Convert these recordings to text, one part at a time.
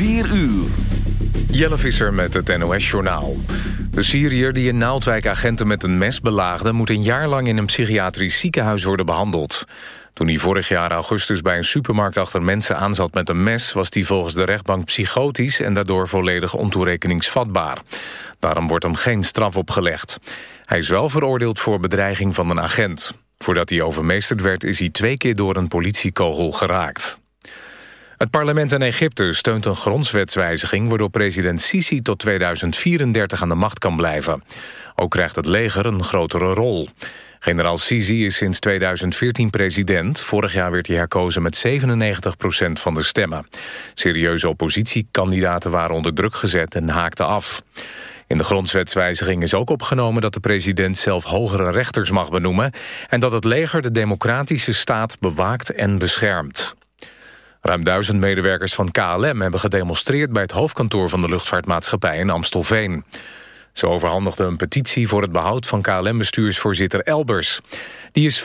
4 uur. Jelle Visser met het NOS-journaal. De Syriër die in Naaldwijk agenten met een mes belaagde... moet een jaar lang in een psychiatrisch ziekenhuis worden behandeld. Toen hij vorig jaar augustus bij een supermarkt achter mensen aanzat met een mes... was hij volgens de rechtbank psychotisch en daardoor volledig ontoerekeningsvatbaar. Daarom wordt hem geen straf opgelegd. Hij is wel veroordeeld voor bedreiging van een agent. Voordat hij overmeesterd werd is hij twee keer door een politiekogel geraakt. Het parlement in Egypte steunt een grondwetswijziging... waardoor president Sisi tot 2034 aan de macht kan blijven. Ook krijgt het leger een grotere rol. Generaal Sisi is sinds 2014 president. Vorig jaar werd hij herkozen met 97% van de stemmen. Serieuze oppositiekandidaten waren onder druk gezet en haakten af. In de grondwetswijziging is ook opgenomen dat de president zelf hogere rechters mag benoemen... en dat het leger de democratische staat bewaakt en beschermt. Ruim duizend medewerkers van KLM hebben gedemonstreerd... bij het hoofdkantoor van de luchtvaartmaatschappij in Amstelveen. Ze overhandigden een petitie voor het behoud van KLM-bestuursvoorzitter Elbers. Die is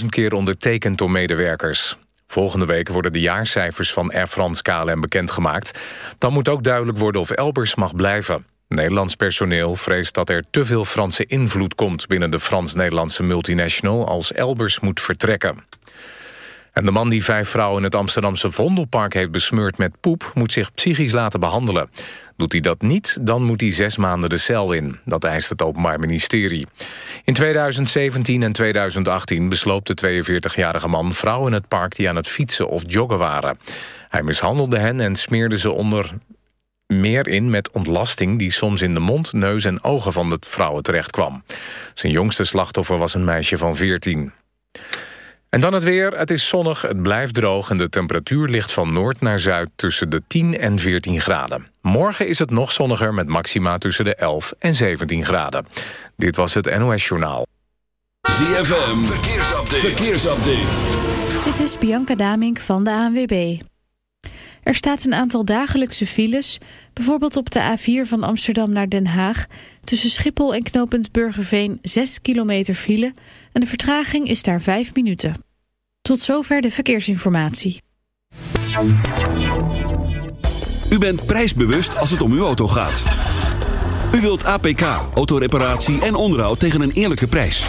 25.000 keer ondertekend door medewerkers. Volgende week worden de jaarcijfers van Air France KLM bekendgemaakt. Dan moet ook duidelijk worden of Elbers mag blijven. Nederlands personeel vreest dat er te veel Franse invloed komt... binnen de Frans-Nederlandse multinational als Elbers moet vertrekken. En de man die vijf vrouwen in het Amsterdamse Vondelpark heeft besmeurd met poep... moet zich psychisch laten behandelen. Doet hij dat niet, dan moet hij zes maanden de cel in. Dat eist het Openbaar Ministerie. In 2017 en 2018 besloot de 42-jarige man vrouwen in het park... die aan het fietsen of joggen waren. Hij mishandelde hen en smeerde ze onder meer in met ontlasting... die soms in de mond, neus en ogen van de vrouwen terechtkwam. Zijn jongste slachtoffer was een meisje van 14. En dan het weer. Het is zonnig, het blijft droog... en de temperatuur ligt van noord naar zuid tussen de 10 en 14 graden. Morgen is het nog zonniger met maxima tussen de 11 en 17 graden. Dit was het NOS Journaal. ZFM, verkeersupdate. verkeersupdate. Dit is Bianca Damink van de ANWB. Er staat een aantal dagelijkse files, bijvoorbeeld op de A4 van Amsterdam naar Den Haag. Tussen Schiphol en knooppunt Burgerveen 6 kilometer file en de vertraging is daar 5 minuten. Tot zover de verkeersinformatie. U bent prijsbewust als het om uw auto gaat. U wilt APK, autoreparatie en onderhoud tegen een eerlijke prijs.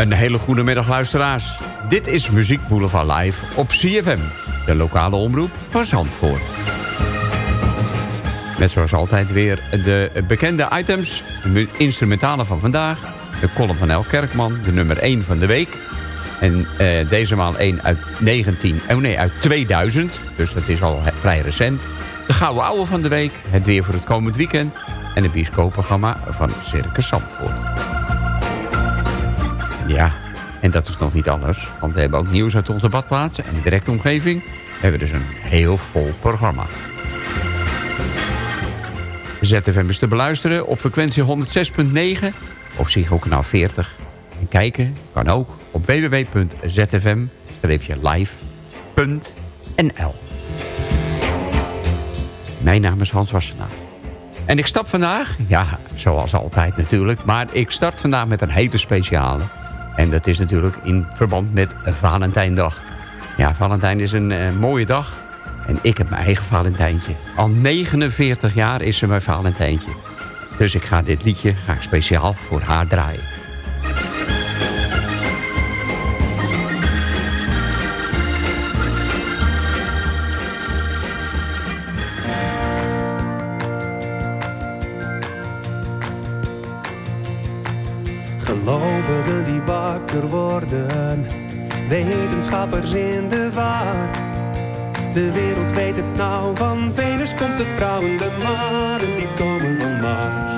Een hele goede middag luisteraars. Dit is Muziek Boulevard Live op CFM. De lokale omroep van Zandvoort. Met zoals altijd weer de bekende items. De instrumentale van vandaag. De column van El Kerkman. De nummer 1 van de week. En eh, deze maal 1 uit 19... Oh nee, uit 2000. Dus dat is al vrij recent. De Gouden Ouwe van de week. Het weer voor het komend weekend. En het bioscoopprogramma van Circus Zandvoort. Ja, en dat is nog niet alles. Want we hebben ook nieuws uit onze badplaatsen en de directe omgeving. We hebben dus een heel vol programma. ZFM is te beluisteren op frequentie 106.9 of Psycho kanaal 40. En kijken kan ook op www.zfm-live.nl Mijn naam is Hans Wassenaar. En ik stap vandaag, ja, zoals altijd natuurlijk... maar ik start vandaag met een hete speciale. En dat is natuurlijk in verband met Valentijndag. Ja, Valentijn is een uh, mooie dag. En ik heb mijn eigen Valentijntje. Al 49 jaar is ze mijn Valentijntje. Dus ik ga dit liedje ga ik speciaal voor haar draaien. Wetenschappers in de war. De wereld weet het nou, van Venus komt de vrouw en de maan en die komen van Mars.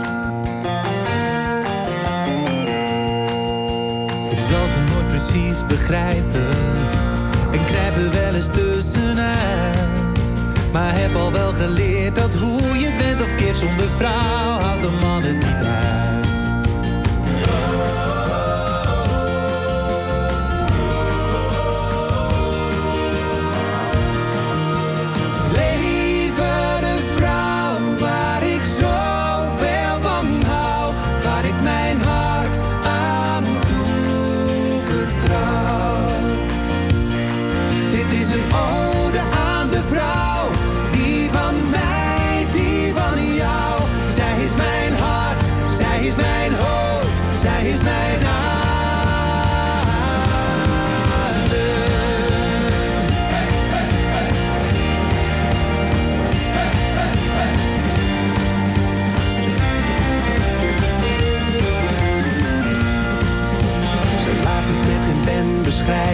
Ik zal ze nooit precies begrijpen en krijg er wel eens tussenuit. Maar heb al wel geleerd dat hoe je het bent of keert zonder vrouw houdt een man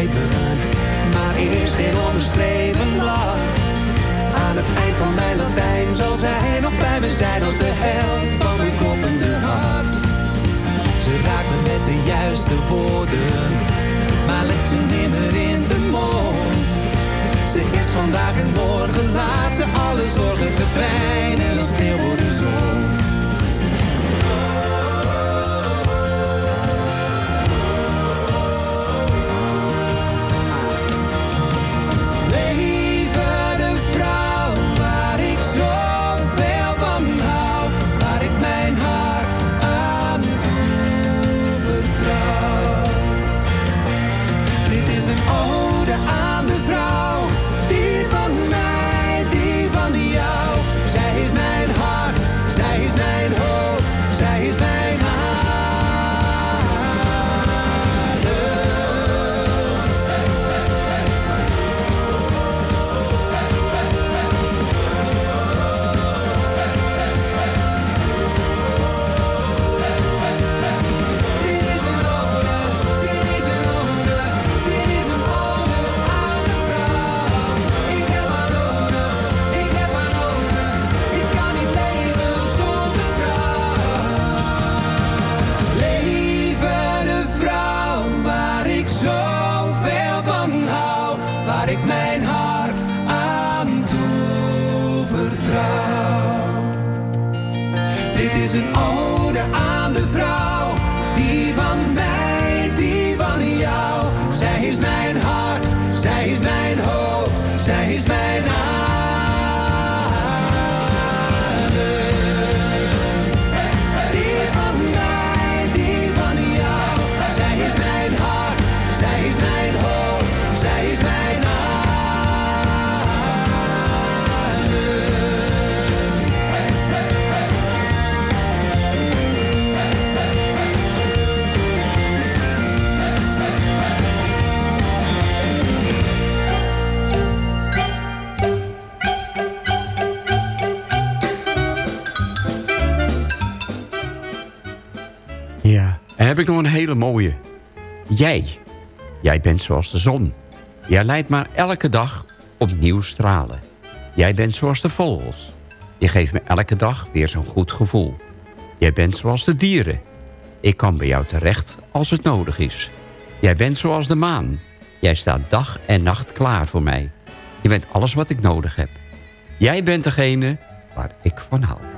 maar is geen onbeschreven. Aan het eind van mijn Latijn zal zij nog bij me zijn als de helft van mijn kloppende hart. Ze raakt me met de juiste woorden, maar legt ze nimmer in de mond. Ze is vandaag en morgen, laat ze alle zorgen verdwijnen als sneeuw hoofd, zij is nog een hele mooie. Jij. Jij bent zoals de zon. Jij leidt maar elke dag opnieuw stralen. Jij bent zoals de vogels. Je geeft me elke dag weer zo'n goed gevoel. Jij bent zoals de dieren. Ik kan bij jou terecht als het nodig is. Jij bent zoals de maan. Jij staat dag en nacht klaar voor mij. Je bent alles wat ik nodig heb. Jij bent degene waar ik van hou.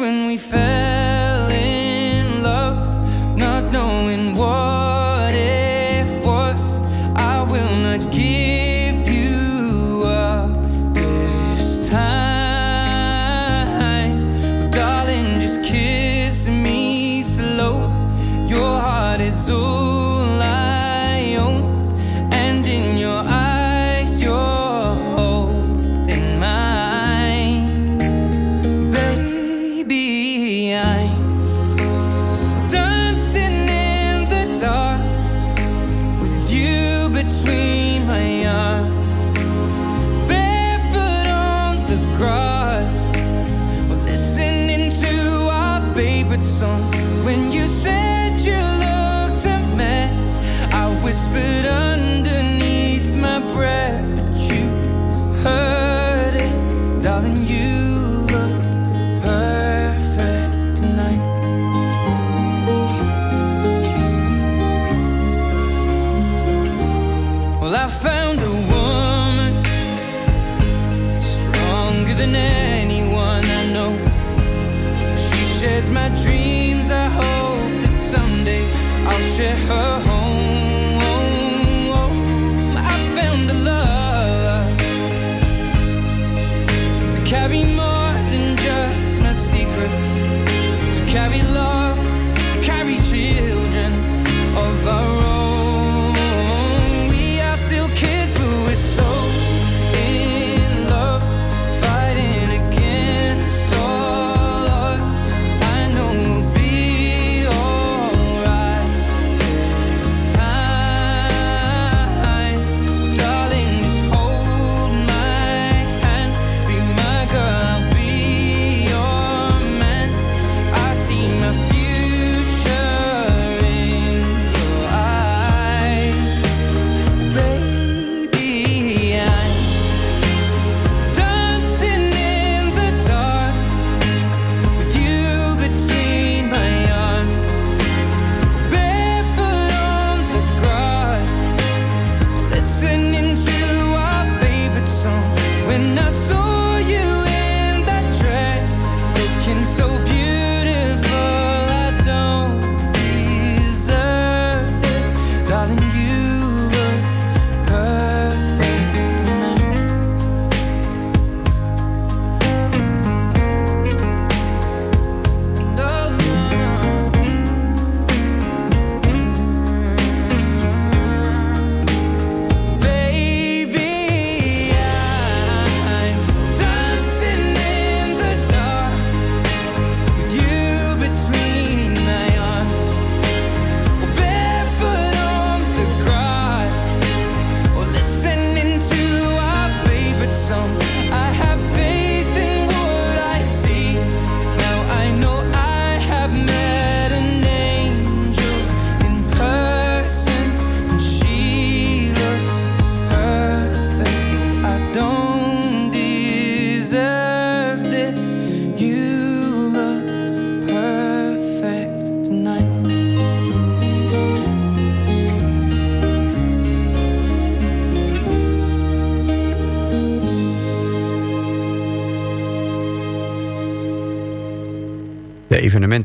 when we fell.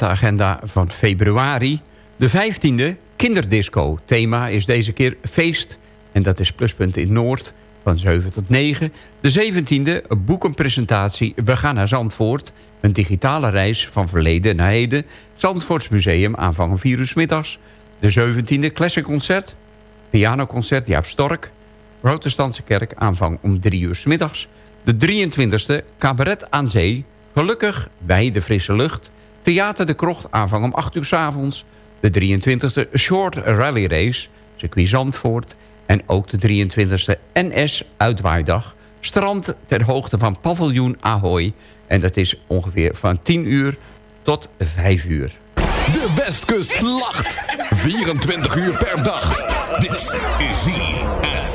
Agenda van februari. De 15e kinderdisco. Thema is deze keer feest. En dat is Pluspunt in Noord van 7 tot 9. De 17e boekenpresentatie We gaan naar Zandvoort. Een digitale reis van verleden naar heden. Zandvoorts Museum aanvang om 4 uur middags. De 17e classic concert. Pianoconcert Jaap Stork. Protestantse kerk aanvang om 3 uur middags. De 23e Cabaret aan Zee. Gelukkig bij de frisse lucht. Theater de Krocht aanvang om 8 uur 's avonds. De 23e Short Rally Race. Circuit Zandvoort. En ook de 23e NS Uitwaaidag. Strand ter hoogte van paviljoen Ahoy. En dat is ongeveer van 10 uur tot 5 uur. De Westkust lacht. 24 uur per dag. Dit is ZFM.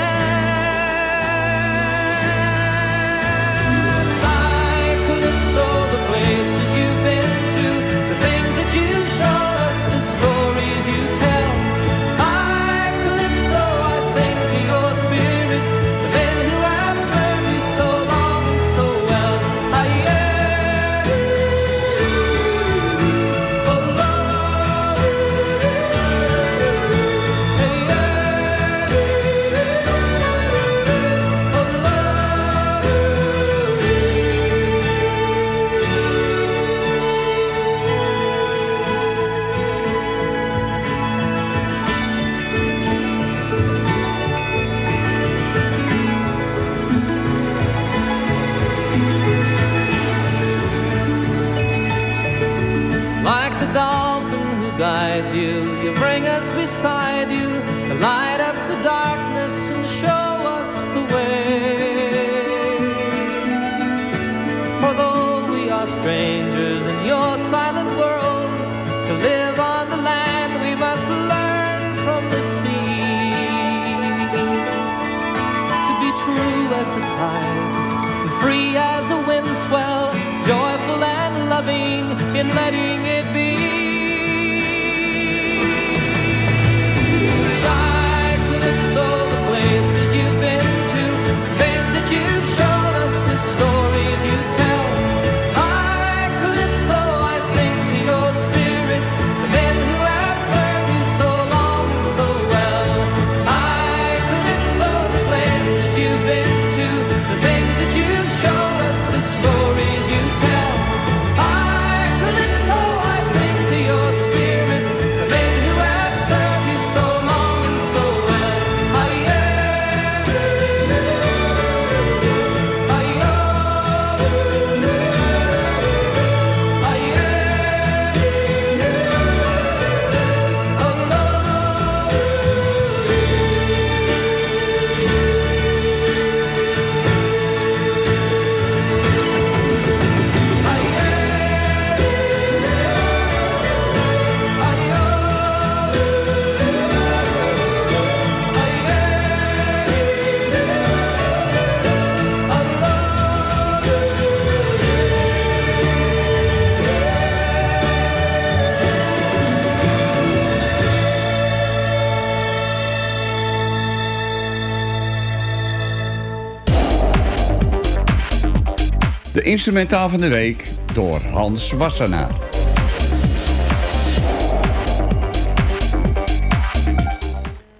Instrumentaal van de week door Hans Wassenaar.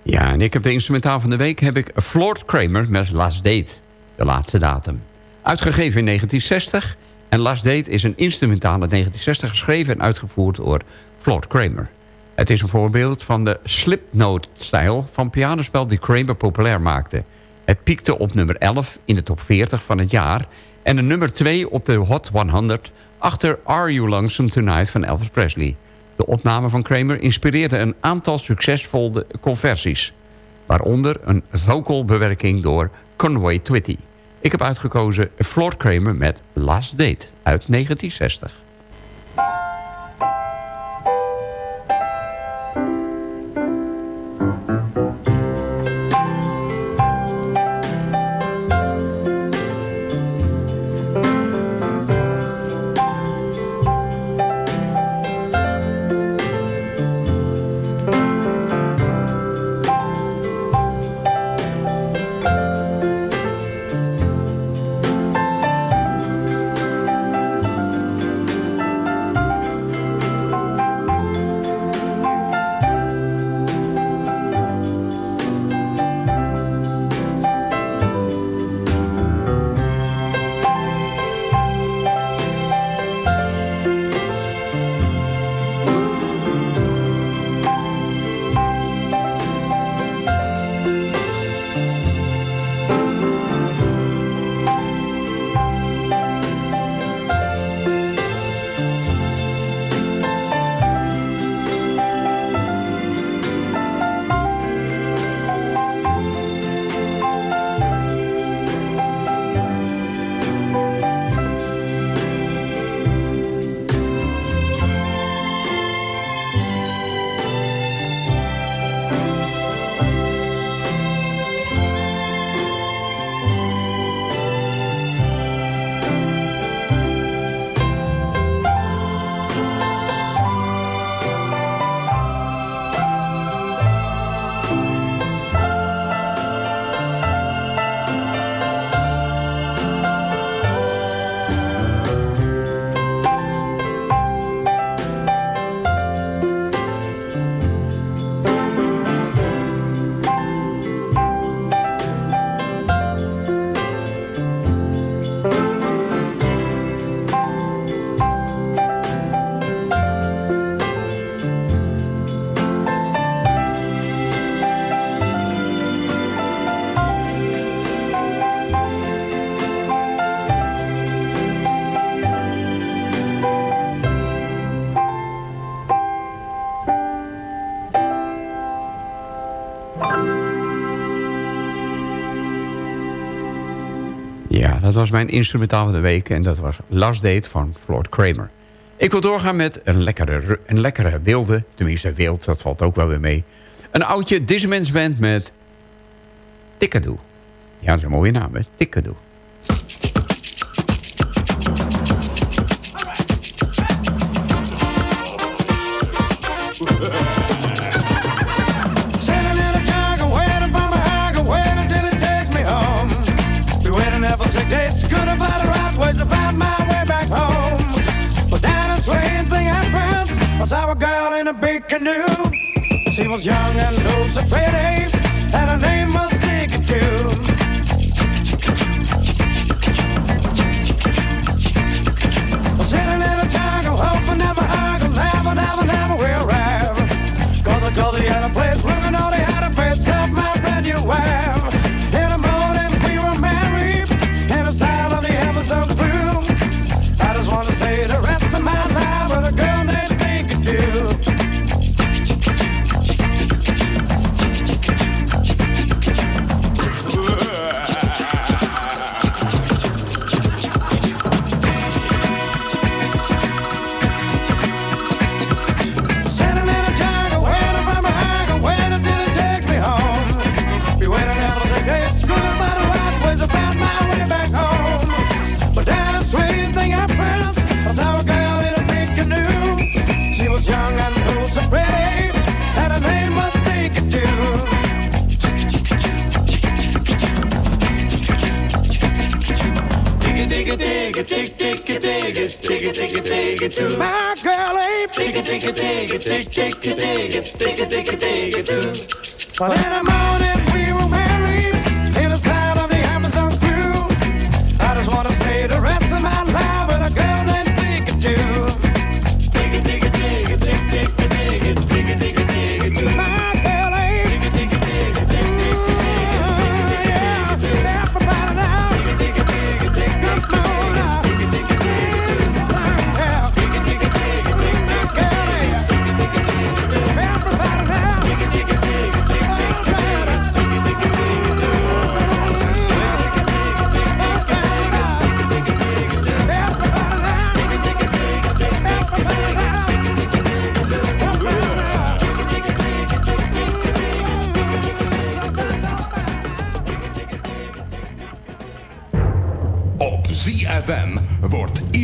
Ja, en ik heb de instrumentaal van de week heb ik Floyd Kramer met Last Date, de laatste datum. Uitgegeven in 1960 en Last Date is een instrumentaal uit 1960 geschreven en uitgevoerd door Floyd Kramer. Het is een voorbeeld van de slipnote-stijl van pianospel die Kramer populair maakte. Het piekte op nummer 11 in de top 40 van het jaar... en een nummer 2 op de Hot 100 achter Are You Lonesome Tonight van Elvis Presley. De opname van Kramer inspireerde een aantal succesvolle conversies. Waaronder een vocalbewerking door Conway Twitty. Ik heb uitgekozen Floyd Kramer met Last Date uit 1960. Dat was mijn instrumentaal van de week. En dat was Last Date van Floyd Kramer. Ik wil doorgaan met een lekkere, een lekkere wilde. Tenminste, wild, dat valt ook wel weer mee. Een oudje Dissements band met Tikkadoo. Ja, dat is een mooie naam, hè? Was young and low, so pretty, Digga digga digga dig digga digga digga digga digga too. My girl ain't digga digga digga dig digga digga digga digga digga too. Well in the morning we were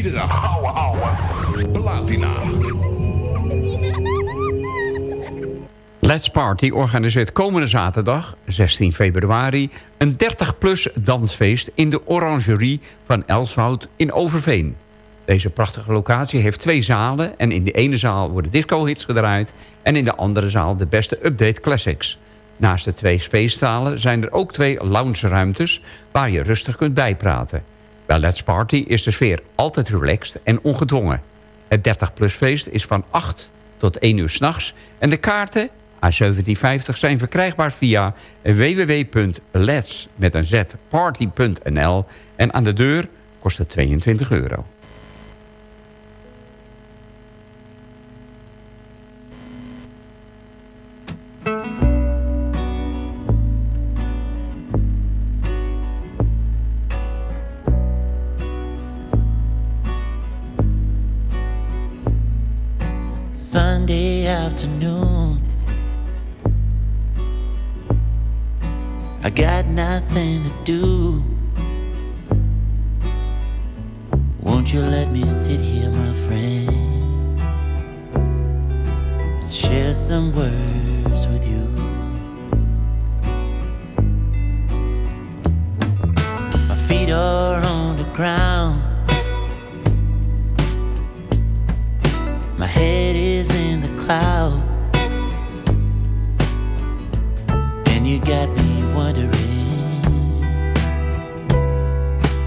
iedere. Let's Party organiseert komende zaterdag, 16 februari... een 30-plus dansfeest in de Orangerie van Elswoud in Overveen. Deze prachtige locatie heeft twee zalen... en in de ene zaal worden disco-hits gedraaid... en in de andere zaal de beste update classics. Naast de twee feestzalen zijn er ook twee lounge-ruimtes... waar je rustig kunt bijpraten. Bij Let's Party is de sfeer altijd relaxed en ongedwongen. Het 30-plus feest is van 8 tot 1 uur s'nachts... en de kaarten A1750 zijn verkrijgbaar via www.lets met een z party.nl en aan de deur kost het 22 euro. Afternoon. I got nothing to do. Won't you let me sit here, my friend, and share some words with you? My feet are on the ground. Clouds. And you got me wondering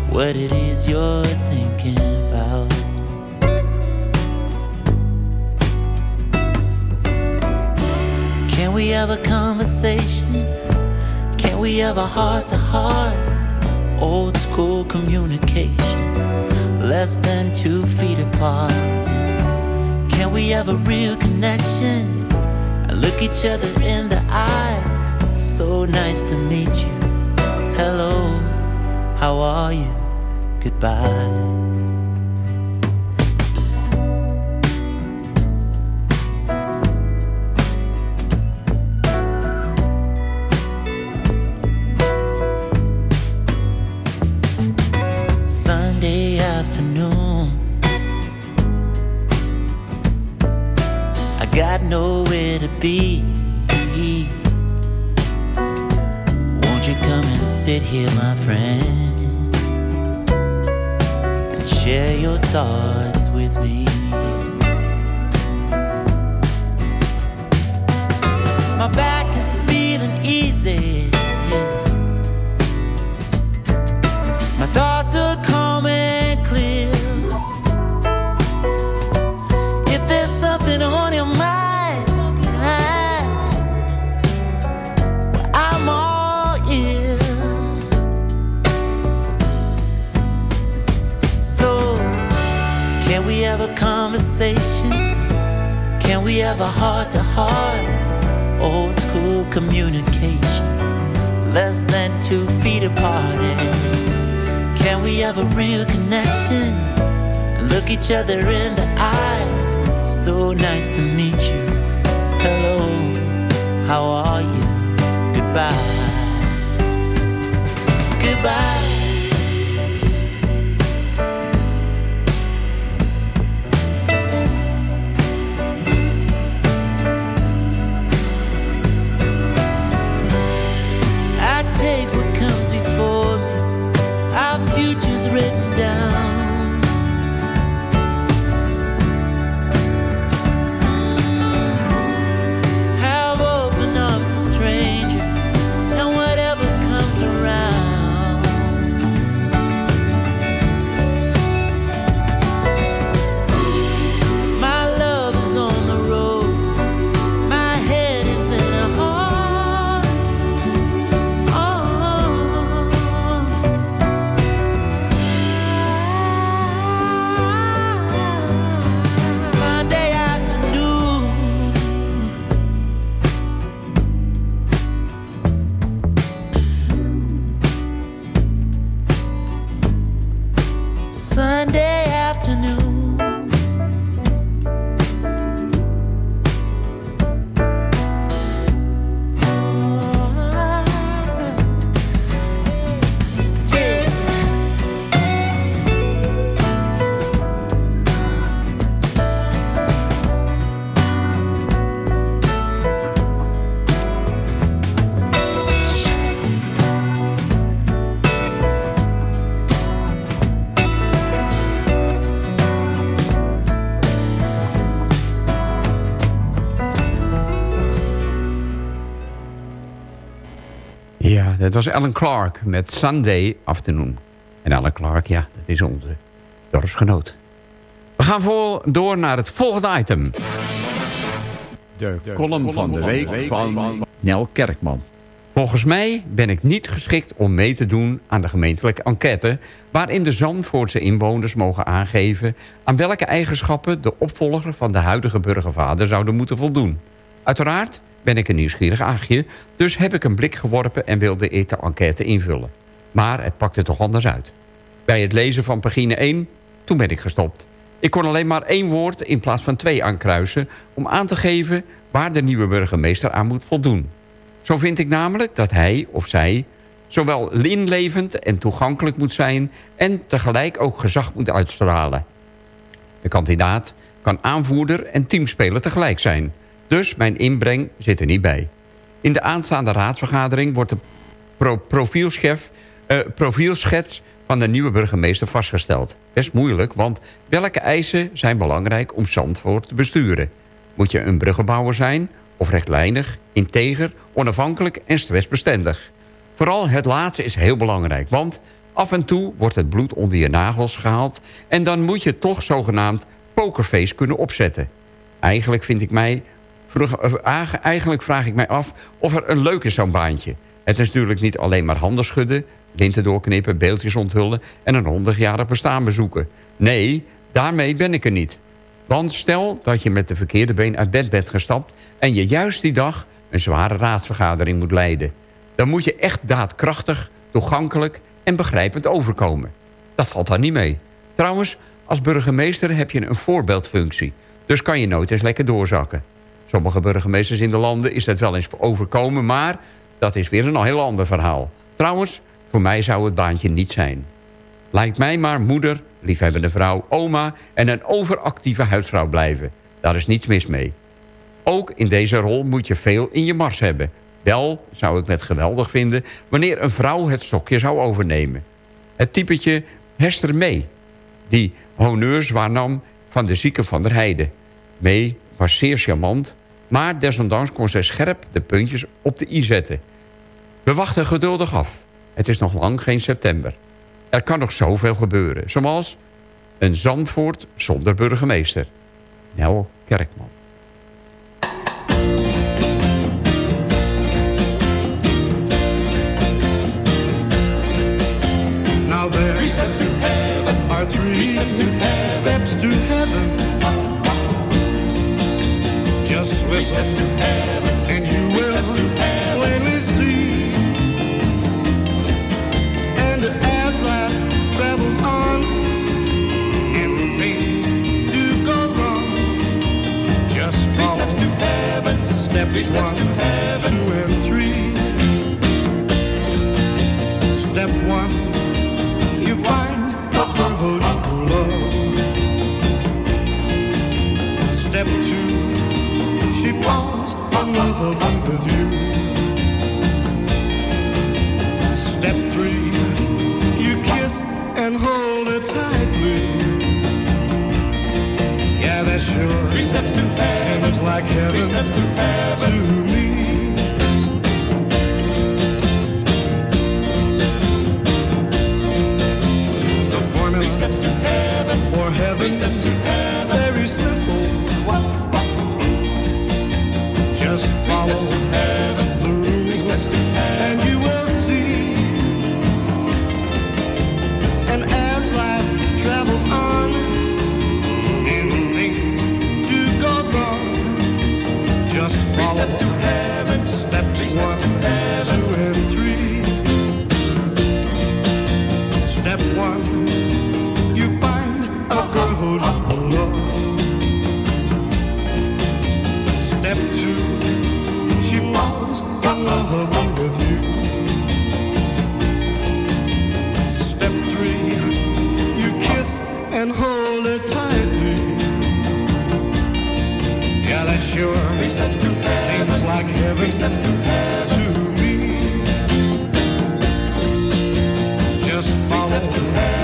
what it is you're thinking about. Can we have a conversation? Can we have a heart to heart? Old school communication, less than two feet apart. Can we have a real connection? And look each other in the eye. So nice to meet you. Hello, how are you? Goodbye. Thoughts with me? My back is feeling easy. Have a heart to heart? Old school communication, less than two feet apart. And can we have a real connection? Look each other in the eye. So nice to meet you. Hello, how are you? Goodbye. Goodbye. Dat was Alan Clark met Sunday Afternoon. En Alan Clark, ja, dat is onze dorpsgenoot. We gaan voor, door naar het volgende item. De, column van de week van Nel Kerkman. Volgens mij ben ik niet geschikt om mee te doen aan de gemeentelijke enquête... waarin de Zandvoortse inwoners mogen aangeven... aan welke eigenschappen de opvolger van de huidige burgervader zouden moeten voldoen. Uiteraard ben ik een nieuwsgierig aagje... dus heb ik een blik geworpen en wilde ik de enquête invullen. Maar het pakte toch anders uit. Bij het lezen van pagina 1, toen ben ik gestopt. Ik kon alleen maar één woord in plaats van twee aankruisen... om aan te geven waar de nieuwe burgemeester aan moet voldoen. Zo vind ik namelijk dat hij of zij zowel inlevend en toegankelijk moet zijn... en tegelijk ook gezag moet uitstralen. De kandidaat kan aanvoerder en teamspeler tegelijk zijn. Dus mijn inbreng zit er niet bij. In de aanstaande raadsvergadering wordt de eh, profielschets van de nieuwe burgemeester vastgesteld. Best moeilijk, want welke eisen zijn belangrijk om Zandvoort te besturen? Moet je een bruggenbouwer zijn of rechtlijnig, integer, onafhankelijk en stressbestendig? Vooral het laatste is heel belangrijk, want af en toe wordt het bloed onder je nagels gehaald... en dan moet je toch zogenaamd pokerface kunnen opzetten. Eigenlijk vind ik mij... Eh, eigenlijk vraag ik mij af of er een leuk is zo'n baantje. Het is natuurlijk niet alleen maar handen schudden... linten doorknippen, beeldjes onthullen... en een 100-jarig bestaan bezoeken. Nee, daarmee ben ik er niet. Want stel dat je met de verkeerde been uit bed bent gestapt... en je juist die dag een zware raadsvergadering moet leiden. Dan moet je echt daadkrachtig, toegankelijk en begrijpend overkomen. Dat valt daar niet mee. Trouwens, als burgemeester heb je een voorbeeldfunctie. Dus kan je nooit eens lekker doorzakken. Sommige burgemeesters in de landen is dat wel eens overkomen... maar dat is weer een heel ander verhaal. Trouwens, voor mij zou het baantje niet zijn. Lijkt mij maar moeder, liefhebbende vrouw, oma... en een overactieve huisvrouw blijven. Daar is niets mis mee. Ook in deze rol moet je veel in je mars hebben. Wel zou ik het geweldig vinden... wanneer een vrouw het stokje zou overnemen. Het typetje Hester Mee... die honneurs waarnam van de zieke van der Heide. Mee was zeer charmant... maar desondanks kon zij scherp de puntjes op de i zetten. We wachten geduldig af. Het is nog lang geen september. Er kan nog zoveel gebeuren. Zoals een Zandvoort zonder burgemeester. Nel Kerkman. Now there three steps to are three steps to heaven. Steps to heaven. Just listen, steps to heaven. and you three will steps to heaven. plainly see. And as life travels on, and things do go wrong, just three steps to heaven. Steps three steps one, to heaven. two, and three. Step one she falls in love with you. Step three, you kiss and hold her tightly. Yeah, that's sure. Three steps to heaven. Seems like heaven, Three steps to, heaven. to me. Three steps to heaven. For heaven. Three steps to heaven. Very simple. Just follow Three steps to heaven. the rules. Three steps to. And you will see. And as life travels on, and things do go wrong, just follow. Three steps to heaven. Steps one, steps to heaven. two, and three. Like heaven. Three steps to heaven. To me. Just follow. Three steps to heaven.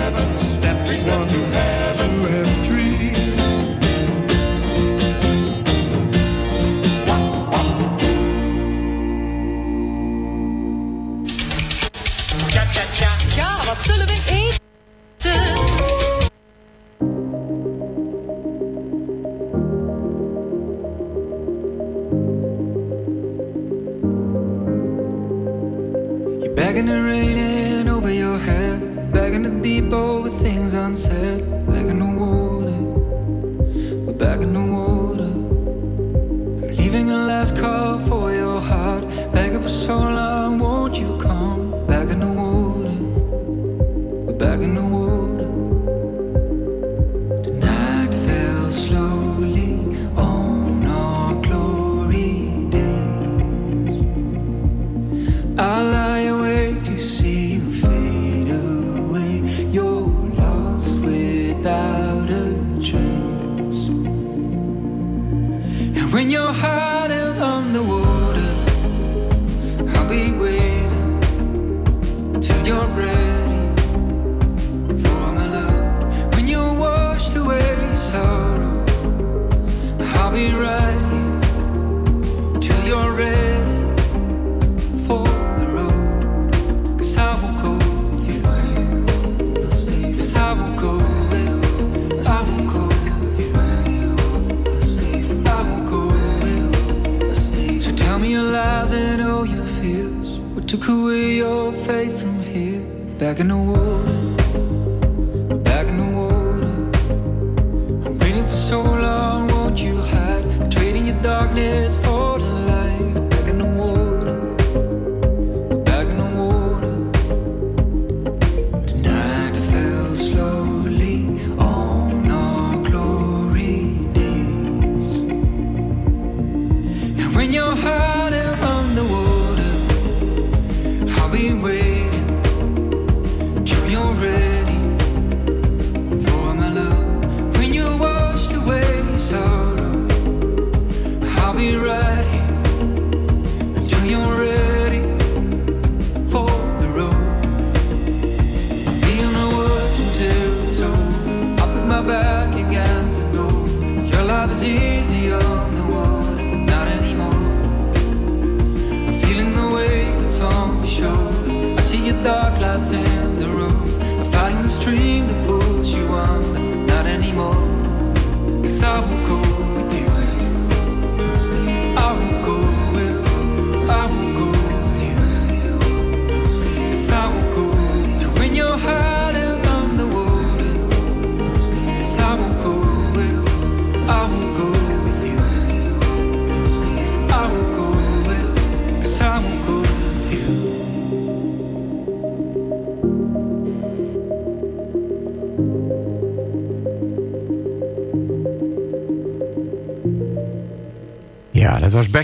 darkness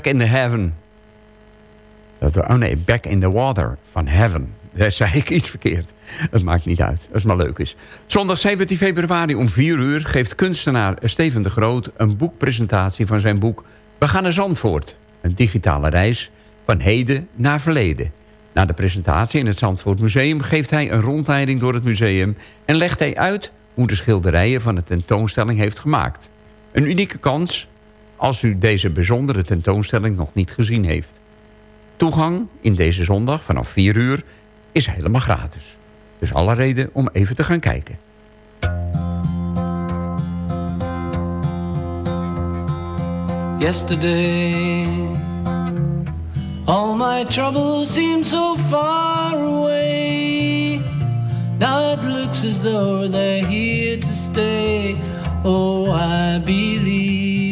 Back in the Heaven. Dat, oh nee, Back in the Water van Heaven. Daar zei ik iets verkeerd. Het maakt niet uit, als het maar leuk is. Zondag 17 februari om 4 uur geeft kunstenaar Steven de Groot... een boekpresentatie van zijn boek We gaan naar Zandvoort. Een digitale reis van heden naar verleden. Na de presentatie in het Zandvoort Museum geeft hij een rondleiding door het museum... en legt hij uit hoe de schilderijen van de tentoonstelling heeft gemaakt. Een unieke kans als u deze bijzondere tentoonstelling nog niet gezien heeft. Toegang in deze zondag vanaf 4 uur is helemaal gratis. Dus alle reden om even te gaan kijken. Yesterday All my troubles seem so far away Now it looks as though they're here to stay Oh, I believe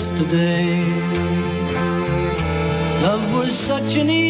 yesterday. Love was such an easy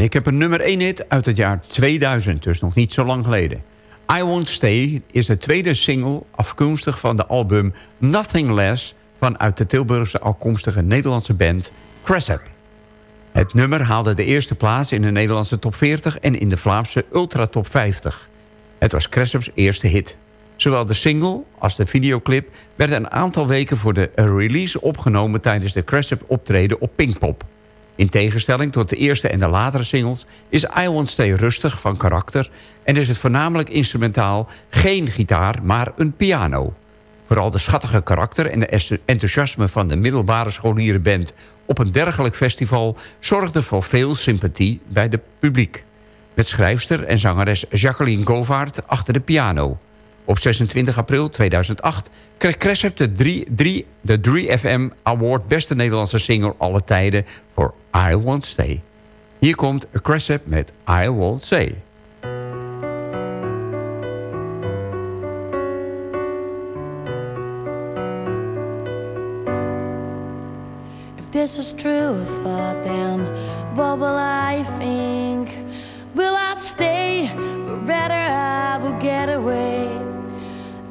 Ik heb een nummer 1 hit uit het jaar 2000, dus nog niet zo lang geleden. I Won't Stay is de tweede single afkomstig van de album Nothing Less... vanuit de Tilburgse afkomstige Nederlandse band Cressap. Het nummer haalde de eerste plaats in de Nederlandse top 40... en in de Vlaamse Ultra Top 50. Het was Cressap's eerste hit. Zowel de single als de videoclip werden een aantal weken voor de release opgenomen... tijdens de Cressap optreden op Pinkpop. In tegenstelling tot de eerste en de latere singles... is I Won't Stay rustig van karakter... en is het voornamelijk instrumentaal geen gitaar, maar een piano. Vooral de schattige karakter en de enthousiasme van de middelbare scholierenband... op een dergelijk festival zorgde voor veel sympathie bij het publiek. Met schrijfster en zangeres Jacqueline Govaert achter de piano. Op 26 april 2008 kreeg Cressep de 3, de 3FM Award... beste Nederlandse singer alle tijden voor I Won't Stay. Hier komt Cressep met I Won't Stay. This is true what will I think? Will I stay? Or rather I will get away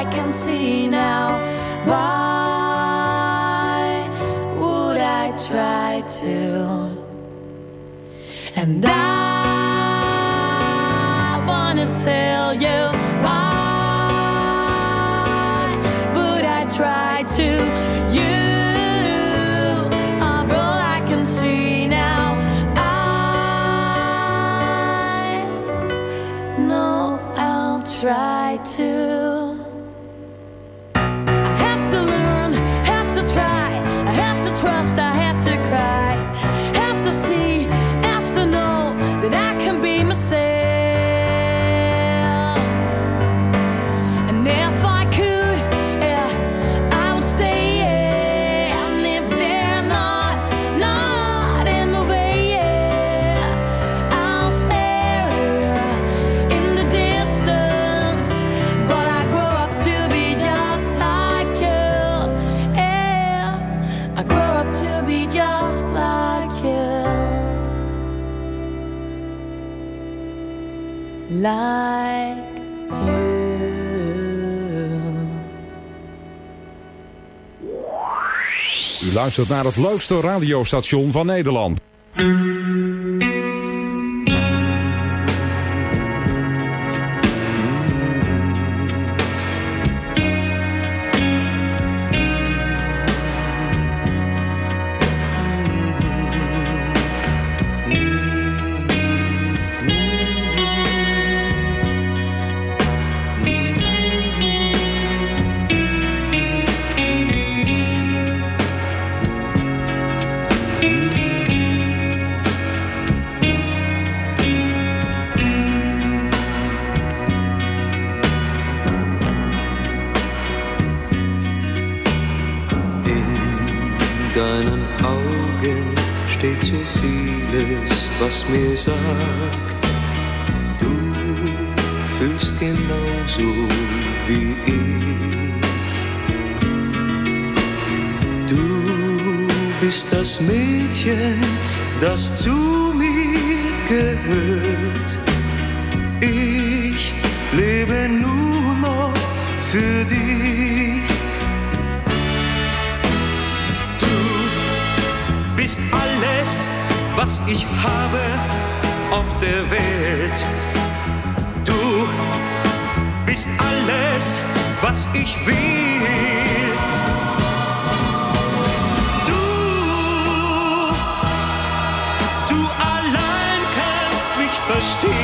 I can see now. Why would I try to? And I wanna tell you. Luister naar het leukste radiostation van Nederland. deinen Augen steht so vieles, was mir sagt, du fühlst genauso wie ich. Du bist das Mädchen, das zu mir gehört. Ich lebe nur noch für dich. was ich habe auf der Welt. Du bist alles, was ich will. Du, du allein kannst mich verstehen.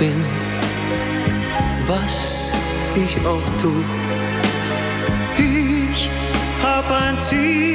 Bin, was ich auch tu. Ich hab ein Ziel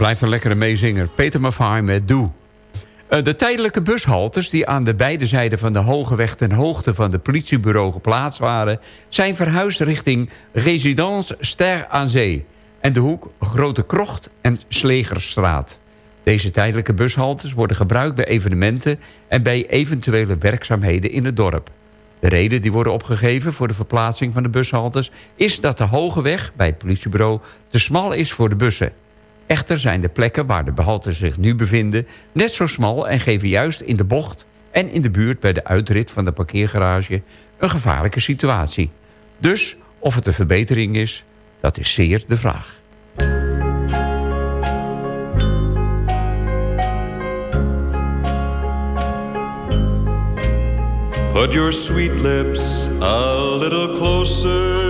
blijft een lekkere meezinger. Peter Maffay met Doe. Eh, de tijdelijke bushaltes die aan de beide zijden van de Hoge Weg... ten hoogte van het politiebureau geplaatst waren... zijn verhuisd richting Residence Ster aan Zee... en de hoek Grote Krocht en Slegerstraat. Deze tijdelijke bushaltes worden gebruikt bij evenementen... en bij eventuele werkzaamheden in het dorp. De reden die worden opgegeven voor de verplaatsing van de bushaltes... is dat de Hoge Weg bij het politiebureau te smal is voor de bussen... Echter zijn de plekken waar de behalten zich nu bevinden... net zo smal en geven juist in de bocht... en in de buurt bij de uitrit van de parkeergarage... een gevaarlijke situatie. Dus of het een verbetering is, dat is zeer de vraag. Put your sweet lips a little closer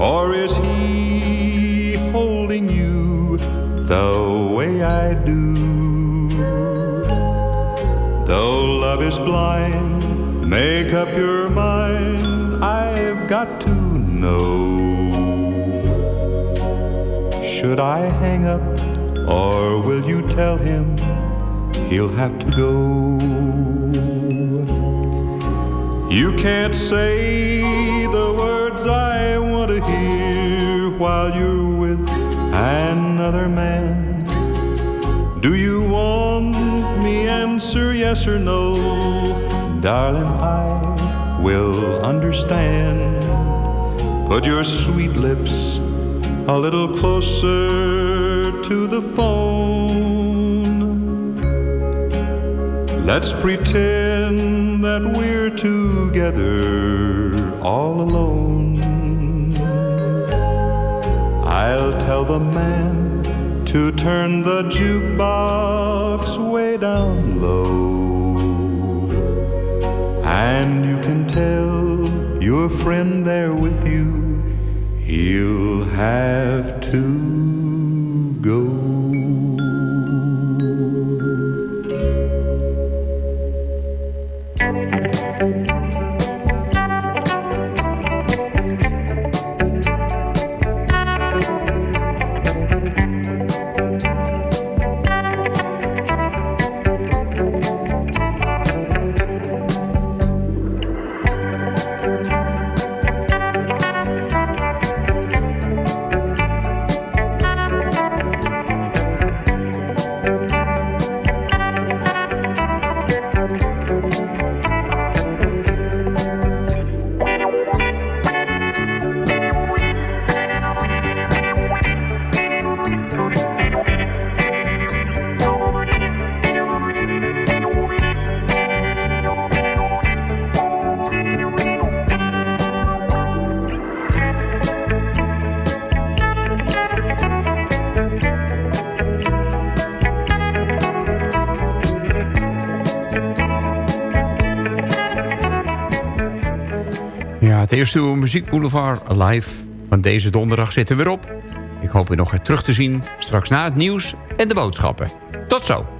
Or is he holding you the way I do? Though love is blind, make up your mind, I've got to know. Should I hang up, or will you tell him he'll have to go? You can't say the words I want hear while you're with another man. Do you want me answer yes or no? Darling, I will understand. Put your sweet lips a little closer to the phone. Let's pretend that we're together all alone. I'll tell the man to turn the jukebox way down low. And you can tell your friend there with you, he'll have to eerste uur Muziek Boulevard live van deze donderdag zit er weer op. Ik hoop u nog weer terug te zien straks na het nieuws en de boodschappen. Tot zo.